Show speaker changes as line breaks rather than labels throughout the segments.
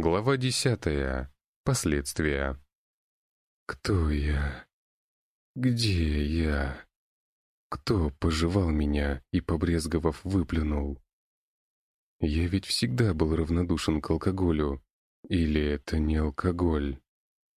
Глава десятая. Последствия. Кто я? Где я? Кто пожевал меня и, побрезговав, выплюнул? Я ведь всегда был равнодушен к алкоголю. Или это не алкоголь?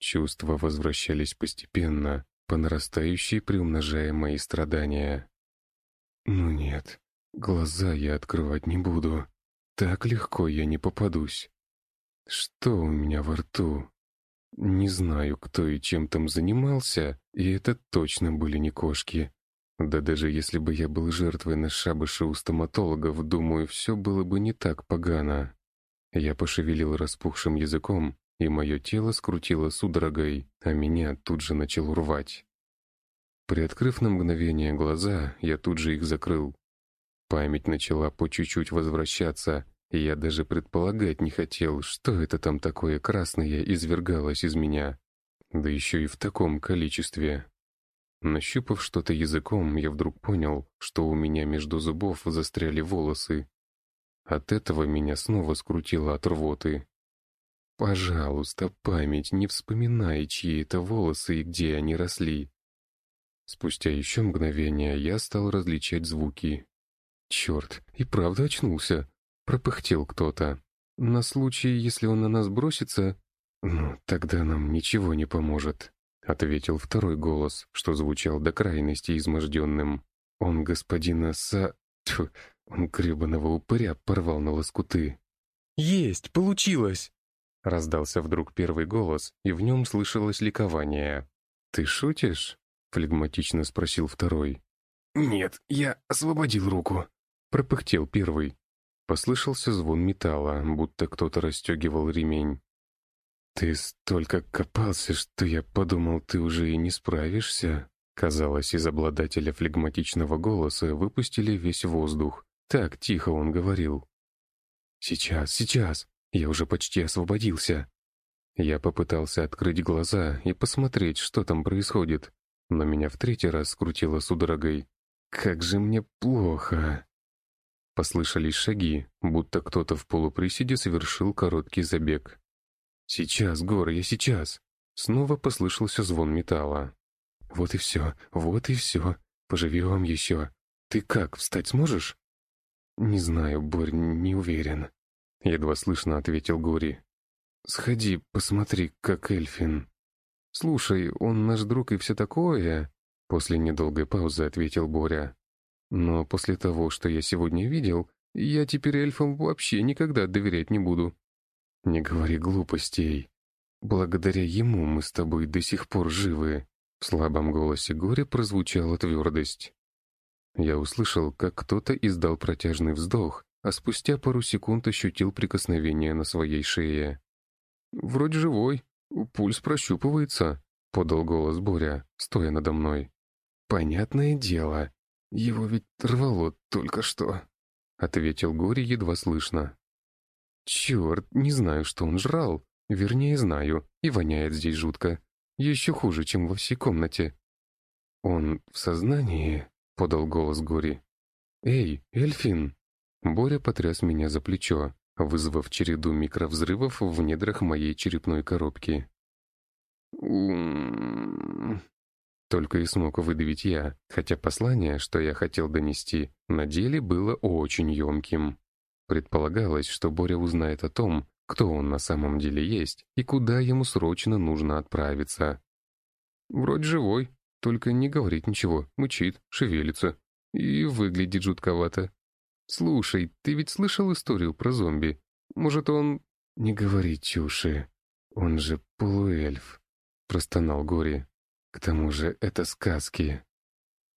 Чувства возвращались постепенно, по нарастающей приумножая мои страдания. Ну нет, глаза я открывать не буду. Так легко я не попадусь. Что у меня во рту? Не знаю, кто и чем там занимался, и это точно были не кошки. Да даже если бы я был жертвой на шабаше у стоматологов, думаю, все было бы не так погано. Я пошевелил распухшим языком, и мое тело скрутило судорогой, а меня тут же начал рвать. Приоткрыв на мгновение глаза, я тут же их закрыл. Память начала по чуть-чуть возвращаться, я даже предполагать не хотел, что это там такое красное извергалось из меня. Да еще и в таком количестве. Нащупав что-то языком, я вдруг понял, что у меня между зубов застряли волосы. От этого меня снова скрутило от рвоты. Пожалуйста, память, не вспоминай, чьи это волосы и где они росли. Спустя еще мгновение я стал различать звуки. Черт, и правда очнулся. Пропыхтел кто-то. На случай, если он на нас бросится... Ну, тогда нам ничего не поможет. Ответил второй голос, что звучал до крайности изможденным. Он господина Са... Тьфу, он гребаного упыря порвал на лоскуты.
«Есть! Получилось!»
Раздался вдруг первый голос, и в нем слышалось ликование. «Ты шутишь?» — флегматично спросил второй.
«Нет, я освободил руку», —
пропыхтел первый. Послышался звон металла, будто кто-то расстегивал ремень. «Ты столько копался, что я подумал, ты уже и не справишься?» Казалось, из обладателя флегматичного голоса выпустили весь воздух. Так тихо он говорил. «Сейчас, сейчас! Я уже почти освободился!» Я попытался открыть глаза и посмотреть, что там происходит, но меня в третий раз скрутило судорогой. «Как же мне плохо!» Послышались шаги, будто кто-то в полуприседе совершил короткий забег. «Сейчас, Гор, я сейчас!» Снова послышался звон металла. «Вот и все, вот и все. Поживем еще. Ты как, встать сможешь?» «Не знаю, Борь, не уверен», — едва слышно ответил Гори. «Сходи, посмотри, как Эльфин». «Слушай, он наш друг и все такое», — после недолгой паузы ответил Боря. «Но после того, что я сегодня видел, я теперь эльфам вообще никогда доверять не буду». «Не говори глупостей. Благодаря ему мы с тобой до сих пор живы». В слабом голосе горя прозвучала твердость. Я услышал, как кто-то издал протяжный вздох, а спустя пару секунд ощутил прикосновение на своей шее. «Вроде живой, пульс прощупывается», — подал голос Боря, стоя надо мной. «Понятное дело, его ведь рвало только что», — ответил Гори едва слышно. «Черт, не знаю, что он жрал. Вернее, знаю, и воняет здесь жутко. Еще хуже, чем во всей комнате». «Он в сознании?» — подал голос Гори. «Эй, Эльфин!» Боря потряс меня за плечо, вызвав череду микровзрывов в недрах моей черепной коробки. Только и смог выдавить я, хотя послание, что я хотел донести, на деле было очень емким. Предполагалось, что Боря узнает о том, кто он на самом деле есть и куда ему срочно нужно отправиться. Вроде живой, только не говорит ничего, мучит, шевелится и выглядит жутковато. Слушай, ты ведь слышал историю про зомби? Может, он... Не говори чуши. Он же полуэльф, простонал Гори. К тому же это сказки.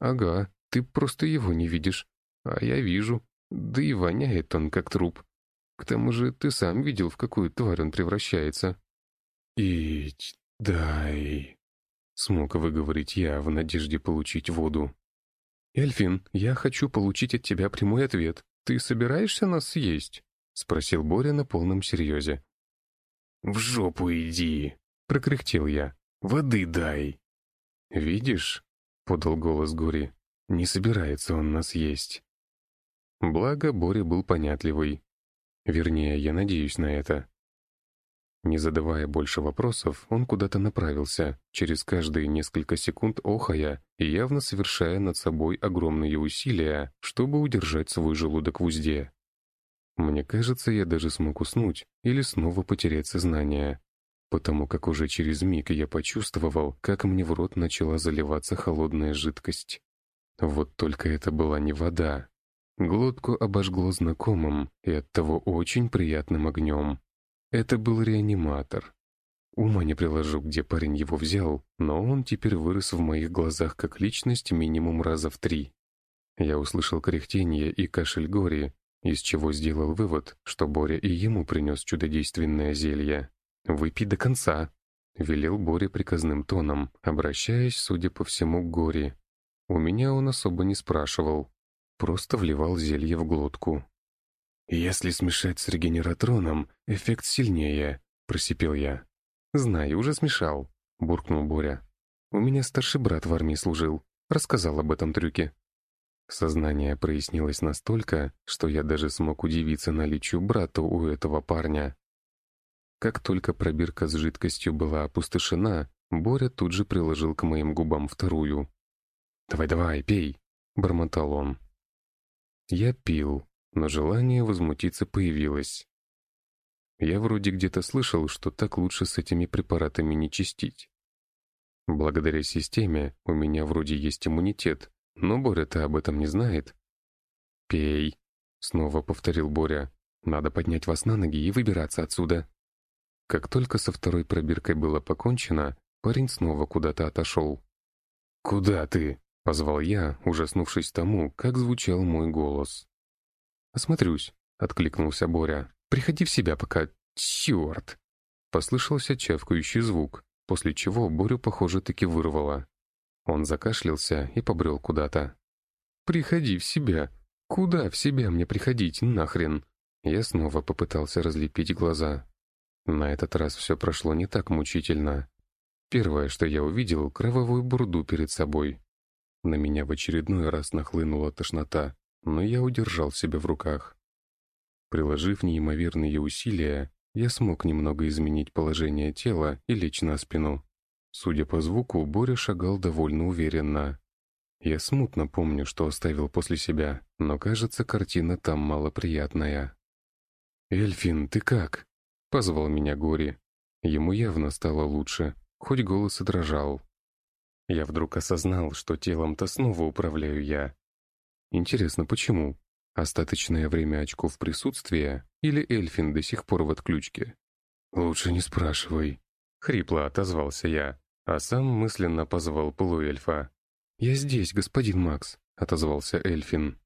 Ага, ты просто его не видишь. А я вижу. Да и воняет он, как труп. К тому же ты сам видел, в какую тварь он превращается. «Ить, дай...» — смог выговорить я в надежде получить воду. «Эльфин, я хочу получить от тебя прямой ответ. Ты собираешься нас съесть?» — спросил Боря на полном серьезе.
«В жопу иди!» — прокряхтел я. «Воды дай!»
«Видишь?» — подал голос Гори. «Не собирается он нас есть». Благо, Боря был понятливый. Вернее, я надеюсь на это. Не задавая больше вопросов, он куда-то направился, через каждые несколько секунд охая и явно совершая над собой огромные усилия, чтобы удержать свой желудок в узде. Мне кажется, я даже смог уснуть или снова потерять сознание, потому как уже через миг я почувствовал, как мне в рот начала заливаться холодная жидкость. Вот только это была не вода. Глотку обожгло знакомым и оттого очень приятным огнем. Это был реаниматор. Ума не приложу, где парень его взял, но он теперь вырос в моих глазах как личность минимум раза в три. Я услышал кряхтение и кашель Гори, из чего сделал вывод, что Боря и ему принес чудодейственное зелье. «Выпей до конца», — велел Боря приказным тоном, обращаясь, судя по всему, к Гори. У меня он особо не спрашивал, просто вливал зелье в глотку. «Если смешать с регенератроном, эффект сильнее», — просипел я. «Знаю, уже смешал», — буркнул Боря. «У меня старший брат в армии служил. Рассказал об этом трюке». Сознание прояснилось настолько, что я даже смог удивиться наличию брата у этого парня. Как только пробирка с жидкостью была опустошена, Боря тут же приложил к моим губам вторую. «Давай-давай, пей!» — бормотал он. Я пил, но желание возмутиться появилось. Я вроде где-то слышал, что так лучше с этими препаратами не чистить. Благодаря системе у меня вроде есть иммунитет, но Боря-то об этом не знает. «Пей», — снова повторил Боря. «Надо поднять вас на ноги и выбираться отсюда». Как только со второй пробиркой было покончено, парень снова куда-то отошел. «Куда ты?» — позвал я, ужаснувшись тому, как звучал мой голос. «Осмотрюсь», — откликнулся Боря. «Приходи в себя пока... Черт!» Послышался чавкающий звук, после чего Борю, похоже, таки вырвало. Он закашлялся и побрел куда-то. «Приходи в себя! Куда в себя мне приходить, нахрен?» Я снова попытался разлепить глаза. На этот раз все прошло не так мучительно. Первое, что я увидел, кровавую бурду перед собой. На меня в очередной раз нахлынула тошнота но я удержал себя в руках. Приложив неимоверные усилия, я смог немного изменить положение тела и лечь на спину. Судя по звуку, Боря шагал довольно уверенно. Я смутно помню, что оставил после себя, но, кажется, картина там малоприятная. «Эльфин, ты как?» — позвал меня Гори. Ему явно стало лучше, хоть голос и дрожал. Я вдруг осознал, что телом-то снова управляю я, Интересно, почему? Остаточное время очков присутствия или Эльфин до сих пор в отключке? «Лучше не спрашивай», — хрипло отозвался я, а сам мысленно позвал полуэльфа. «Я здесь, господин Макс», — отозвался Эльфин.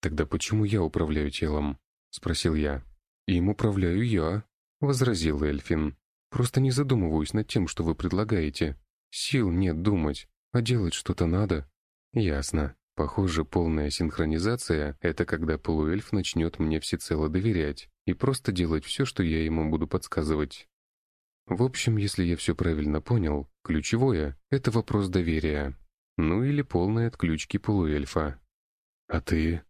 «Тогда почему я управляю телом?» — спросил я. «Им управляю я», — возразил Эльфин. «Просто не задумываюсь над тем, что вы предлагаете. Сил нет думать, а делать что-то надо». «Ясно. Похоже, полная синхронизация — это когда полуэльф начнет мне всецело доверять и просто делать все, что я ему буду подсказывать. В общем, если я все правильно понял, ключевое — это вопрос доверия. Ну или полной отключки полуэльфа. «А ты?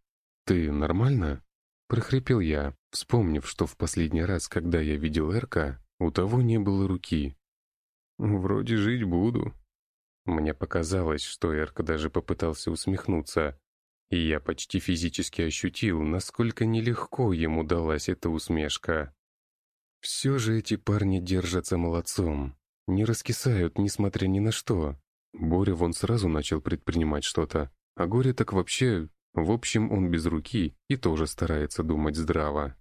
Ты нормально?» — прохрипел я, вспомнив, что в последний раз, когда я видел Эрка, у того не было руки. «Вроде жить буду», мне показалось, что Эрк даже попытался усмехнуться, и я почти физически ощутил, насколько нелегко ему далась эта усмешка. Все же эти парни держатся молодцом, не раскисают, несмотря ни на что. Боря вон сразу начал предпринимать что-то, а Горе так вообще... В общем, он без руки и тоже старается думать здраво.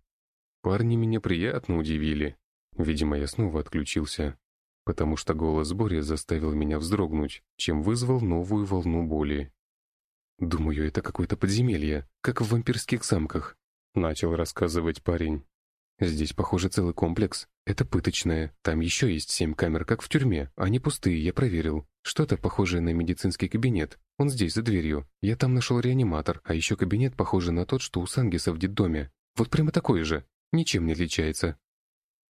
Парни меня приятно удивили. Видимо, я снова отключился потому что голос Бори заставил меня вздрогнуть, чем вызвал новую волну боли. «Думаю, это какое-то подземелье, как в вампирских самках», — начал рассказывать парень. «Здесь, похоже, целый комплекс. Это пыточное. Там еще есть семь камер, как в тюрьме. Они пустые, я проверил. Что-то похожее на медицинский кабинет. Он здесь, за дверью. Я там нашел реаниматор, а еще кабинет похожий на тот, что у Сангиса в детдоме. Вот прямо такой же. Ничем не отличается.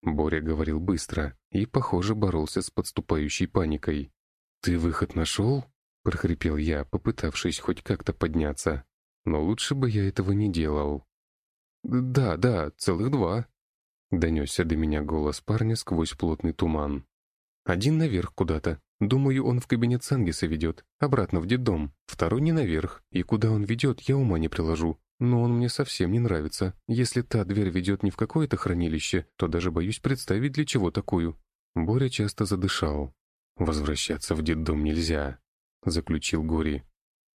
Боря говорил быстро и, похоже, боролся с подступающей паникой. «Ты выход нашел?» — прохрипел я, попытавшись хоть как-то подняться. Но лучше бы я этого не делал. «Да, да, целых два». Донесся до меня голос парня сквозь плотный туман. «Один наверх куда-то. Думаю, он в кабинет Сангиса ведет, обратно в детдом. Второй не наверх, и куда он ведет, я ума не приложу. Но он мне совсем не нравится. Если та дверь ведет не в какое-то хранилище, то даже боюсь представить, для чего такую». Боря часто задышал. «Возвращаться в детдом нельзя», — заключил Гори.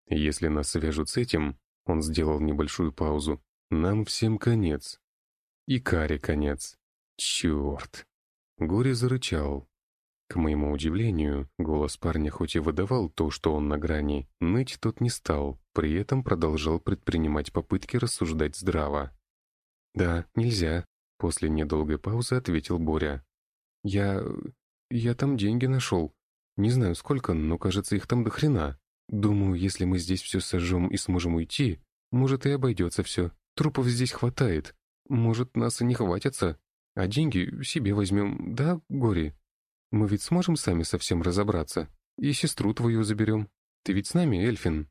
«Если нас свяжут с этим, он сделал небольшую паузу. «Нам всем конец. И Каре конец. Черт!» Горе зарычал. К моему удивлению, голос парня хоть и выдавал то, что он на грани, ныть тот не стал, при этом продолжал предпринимать попытки рассуждать здраво. «Да, нельзя», — после недолгой паузы ответил Боря. «Я... я там деньги нашел. Не знаю сколько, но кажется, их там до хрена. Думаю, если мы здесь все сожжем и сможем уйти, может и обойдется все. Трупов здесь хватает. Может, нас и не хватится. А деньги себе возьмем, да, Гори? Мы ведь сможем сами совсем разобраться. И сестру твою заберем. Ты ведь с нами, Эльфин?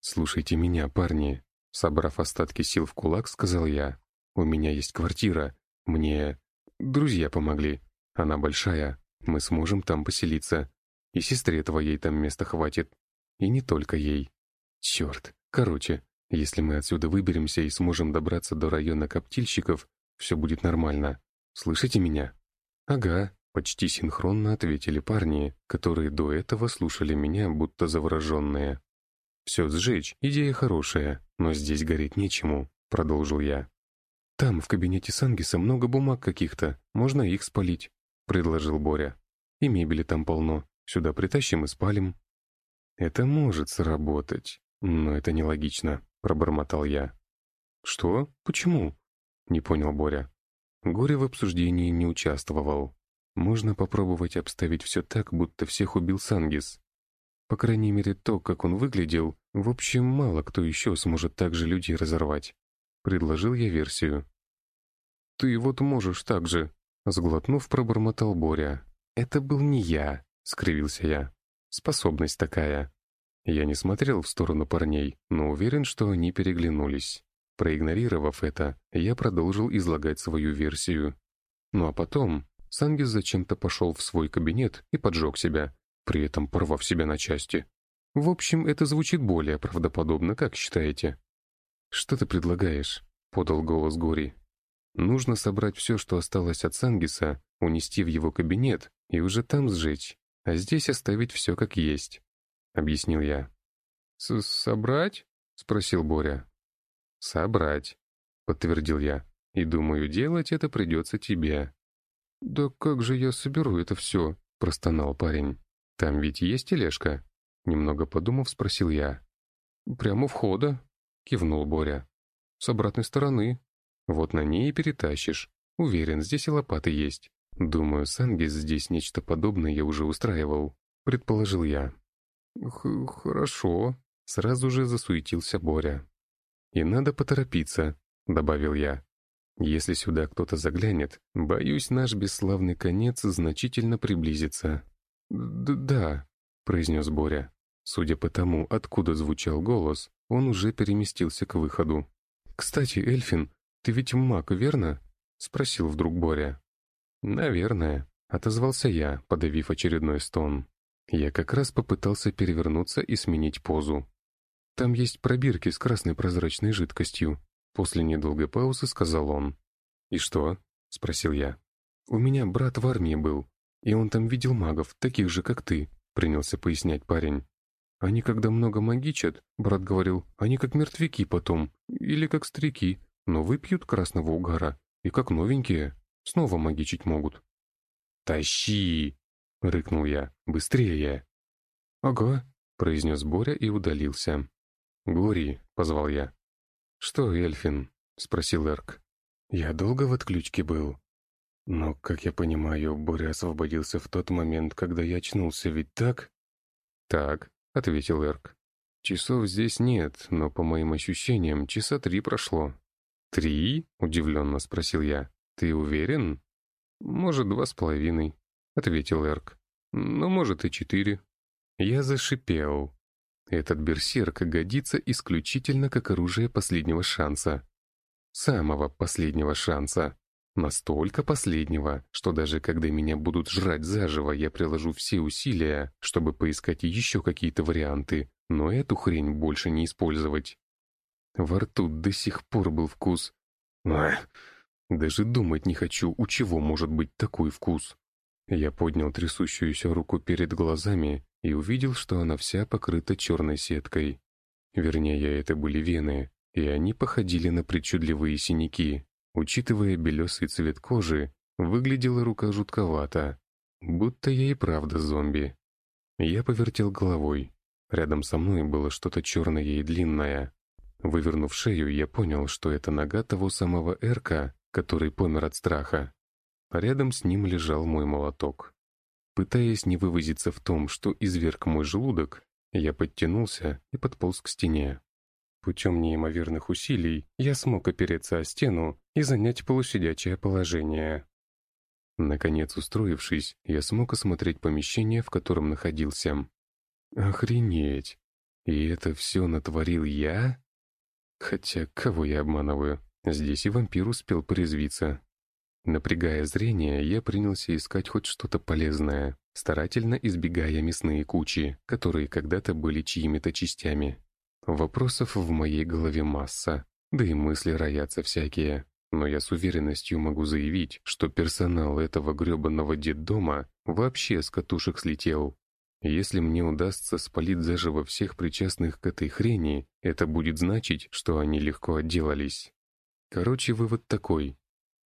Слушайте меня, парни. Собрав остатки сил в кулак, сказал я. У меня есть квартира. Мне друзья помогли. Она большая. Мы сможем там поселиться. И сестре твоей там места хватит. И не только ей. Черт. Короче, если мы отсюда выберемся и сможем добраться до района коптильщиков, все будет нормально. Слышите меня? Ага, почти синхронно ответили парни, которые до этого слушали меня, будто завороженные. «Все сжечь, идея хорошая, но здесь гореть нечему», — продолжил я. «Там, в кабинете Сангиса, много бумаг каких-то, можно их спалить», — предложил Боря. «И мебели там полно, сюда притащим и спалим». «Это может сработать, но это нелогично», — пробормотал я. «Что? Почему?» — не понял Боря. Горе в обсуждении не участвовал. Можно попробовать обставить все так, будто всех убил Сангис. По крайней мере, то, как он выглядел, в общем, мало кто еще сможет так же людей разорвать. Предложил я версию. «Ты вот можешь так же», — сглотнув, пробормотал Боря. «Это был не я», — скривился я. Способность такая. Я не смотрел в сторону парней, но уверен, что они переглянулись. Проигнорировав это, я продолжил излагать свою версию. Ну а потом Сангис зачем-то пошел в свой кабинет и поджег себя, при этом порвав себя на части. В общем, это звучит более правдоподобно, как считаете? «Что ты предлагаешь?» — подал голос Гори. «Нужно собрать все, что осталось от Сангиса, унести в его кабинет и уже там сжечь а здесь оставить все как есть», — объяснил я. С «Собрать?» — спросил Боря. «Собрать», — подтвердил я. «И думаю, делать это придется тебе». «Да как же я соберу это все?» — простонал парень. «Там ведь есть тележка?» Немного подумав, спросил я. «Прямо у входа», — кивнул Боря. «С обратной стороны. Вот на ней и перетащишь. Уверен, здесь и лопаты есть». «Думаю, Сангис здесь нечто подобное я уже устраивал», — предположил я. Х «Хорошо», — сразу же засуетился Боря. «И надо поторопиться», — добавил я. «Если сюда кто-то заглянет, боюсь, наш бесславный конец значительно приблизится». Д «Да», — произнес Боря. Судя по тому, откуда звучал голос, он уже переместился к выходу. «Кстати, Эльфин, ты ведь маг, верно?» — спросил вдруг Боря. «Наверное», — отозвался я, подавив очередной стон. Я как раз попытался перевернуться и сменить позу. «Там есть пробирки с красной прозрачной жидкостью», — после недолгой паузы сказал он. «И что?» — спросил я. «У меня брат в армии был, и он там видел магов, таких же, как ты», — принялся пояснять парень. «Они, когда много магичат, брат говорил, они как мертвяки потом, или как старики, но выпьют красного угара, и как новенькие». Снова магичить могут. «Тащи!» — рыкнул я. «Быстрее!» «Ага», — произнес Боря и удалился. «Гори», — позвал я. «Что, Эльфин?» — спросил Эрк. «Я долго в отключке был?» «Но, как я понимаю, Боря освободился в тот момент, когда я очнулся, ведь так?» «Так», — ответил Эрк. «Часов здесь нет, но, по моим ощущениям, часа три прошло». «Три?» — удивленно спросил я. «Ты уверен?» «Может, два с половиной», — ответил Эрк. «Но, может, и четыре». Я зашипел. Этот берсерк годится исключительно как оружие последнего шанса. Самого последнего шанса. Настолько последнего, что даже когда меня будут жрать заживо, я приложу все усилия, чтобы поискать еще какие-то варианты, но эту хрень больше не использовать. Во рту до сих пор был вкус. Ах, даже думать не хочу, у чего может быть такой вкус. Я поднял трясущуюся руку перед глазами и увидел, что она вся покрыта черной сеткой. Вернее, это были вены, и они походили на причудливые синяки. Учитывая белесый цвет кожи, выглядела рука жутковато, будто я и правда зомби. Я повертел головой. Рядом со мной было что-то черное и длинное. Вывернув шею, я понял, что это нога того самого Эрка, который помер от страха. Рядом с ним лежал мой молоток. Пытаясь не вывозиться в том, что изверг мой желудок, я подтянулся и подполз к стене. Путем неимоверных усилий я смог опереться о стену и занять полусидячее положение. Наконец устроившись, я смог осмотреть помещение, в котором находился. Охренеть! И это все натворил я? Хотя, кого я обманываю? Здесь и вампир успел порезвиться. Напрягая зрение, я принялся искать хоть что-то полезное, старательно избегая мясные кучи, которые когда-то были чьими-то частями. Вопросов в моей голове масса, да и мысли роятся всякие. Но я с уверенностью могу заявить, что персонал этого гребаного детдома вообще с катушек слетел. Если мне удастся спалить заживо всех причастных к этой хрени, это будет значить, что они легко отделались. Короче, вывод такой.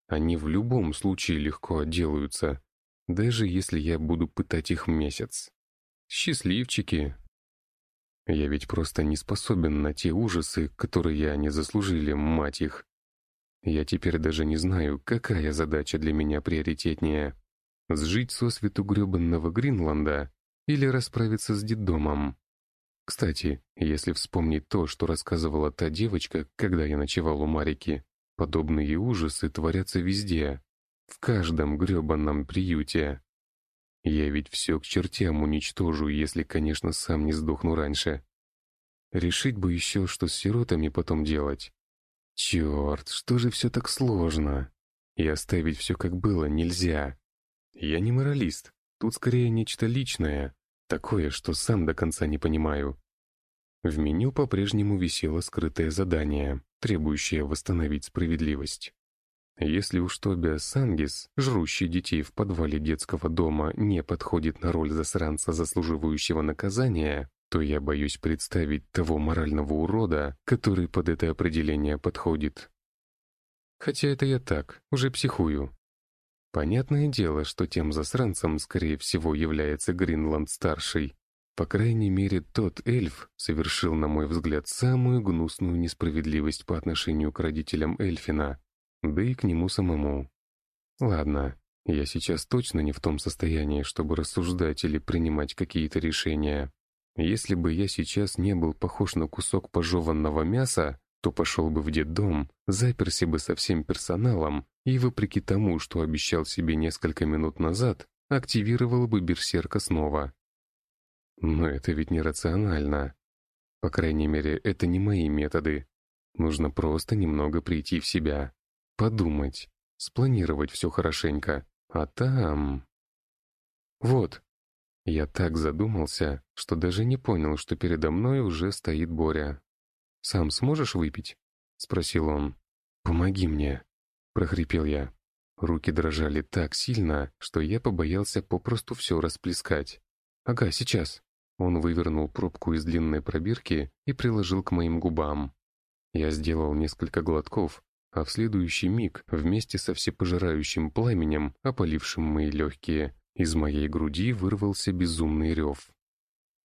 Они в любом случае легко отделаются, даже если я буду пытать их месяц. Счастливчики. Я ведь просто не способен на те ужасы, которые они заслужили, мать их. Я теперь даже не знаю, какая задача для меня приоритетнее. Сжить сосвету гребанного Гринланда или расправиться с детдомом. Кстати, если вспомнить то, что рассказывала та девочка, когда я ночевал у Марики, Подобные ужасы творятся везде, в каждом гребанном приюте. Я ведь все к чертям уничтожу, если, конечно, сам не сдохну раньше. Решить бы еще, что с сиротами потом делать. Черт, что же все так сложно? И оставить все как было нельзя. Я не моралист, тут скорее нечто личное, такое, что сам до конца не понимаю. В меню по-прежнему висело скрытое задание, требующее восстановить справедливость. Если уж Тобиас Сангис, жрущий детей в подвале детского дома, не подходит на роль засранца, заслуживающего наказания, то я боюсь представить того морального урода, который под это определение подходит. Хотя это я так, уже психую. Понятное дело, что тем засранцем, скорее всего, является Гринланд-старший, по крайней мере, тот эльф совершил, на мой взгляд, самую гнусную несправедливость по отношению к родителям Эльфина, да и к нему самому. Ладно, я сейчас точно не в том состоянии, чтобы рассуждать или принимать какие-то решения. Если бы я сейчас не был похож на кусок пожеванного мяса, то пошел бы в детдом, заперся бы со всем персоналом и, вопреки тому, что обещал себе несколько минут назад, активировал бы берсерка снова. Но это ведь нерационально. По крайней мере, это не мои методы. Нужно просто немного прийти в себя, подумать, спланировать все хорошенько, а там... Вот. Я так задумался, что даже не понял, что передо мной уже стоит Боря. «Сам сможешь выпить?» — спросил он. «Помоги мне», — прохрипел я. Руки дрожали так сильно, что я побоялся попросту все расплескать. «Ага, сейчас». Он вывернул пробку из длинной пробирки и приложил к моим губам. Я сделал несколько глотков, а в следующий миг, вместе со всепожирающим пламенем, опалившим мои легкие, из моей груди вырвался безумный рев.